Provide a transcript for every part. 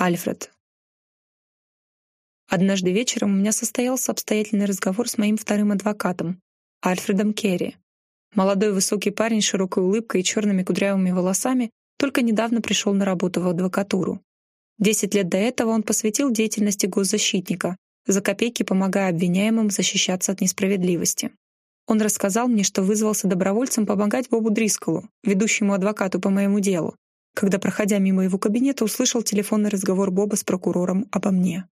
Альфред. Однажды вечером у меня состоялся обстоятельный разговор с моим вторым адвокатом, Альфредом Керри. Молодой высокий парень с широкой улыбкой и черными кудрявыми волосами только недавно пришел на работу в адвокатуру. Десять лет до этого он посвятил деятельности госзащитника, за копейки помогая обвиняемым защищаться от несправедливости. Он рассказал мне, что вызвался добровольцем помогать Бобу Дрисколу, ведущему адвокату по моему делу, когда, проходя мимо его кабинета, услышал телефонный разговор Боба с прокурором обо мне.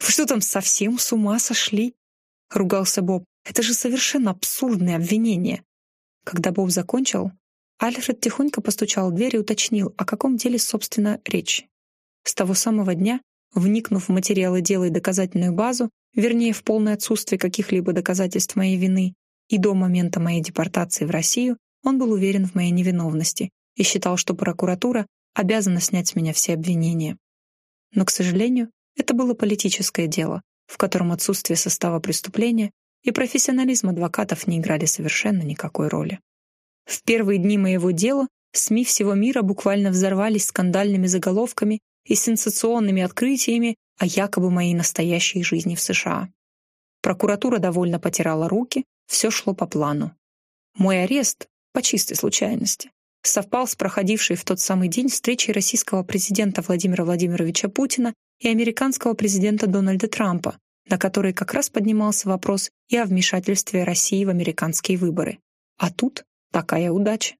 «Вы что там, совсем с ума сошли?» — ругался Боб. «Это же совершенно абсурдное обвинение». Когда Боб закончил, Альфред тихонько постучал в дверь и уточнил, о каком деле, собственно, речь. С того самого дня, вникнув в материалы дела и доказательную базу, вернее, в полное отсутствие каких-либо доказательств моей вины, и до момента моей депортации в Россию, он был уверен в моей невиновности и считал, что прокуратура обязана снять с меня все обвинения. Но, к сожалению, это было политическое дело, в котором отсутствие состава преступления и профессионализм адвокатов не играли совершенно никакой роли. В первые дни моего дела СМИ всего мира буквально взорвались скандальными заголовками и сенсационными открытиями о якобы моей настоящей жизни в США. Прокуратура довольно потирала руки, все шло по плану. Мой арест, по чистой случайности, совпал с проходившей в тот самый день встречей российского президента Владимира Владимировича Путина и американского президента Дональда Трампа, на которой как раз поднимался вопрос и о вмешательстве России в американские выборы. А тут такая удача.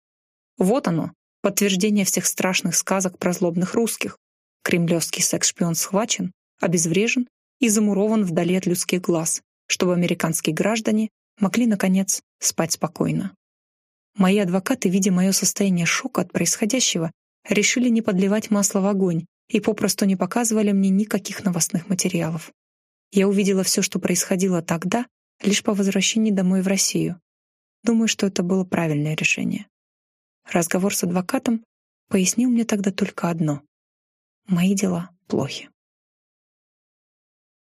Вот оно, подтверждение всех страшных сказок про злобных русских. Кремлевский секс-шпион схвачен, обезврежен и замурован вдали от людских глаз, чтобы американские граждане могли, наконец, спать спокойно. Мои адвокаты, видя мое состояние шока от происходящего, решили не подливать масло в огонь и попросту не показывали мне никаких новостных материалов. Я увидела все, что происходило тогда, лишь по возвращении домой в Россию. Думаю, что это было правильное решение. Разговор с адвокатом пояснил мне тогда только одно. Мои дела плохи.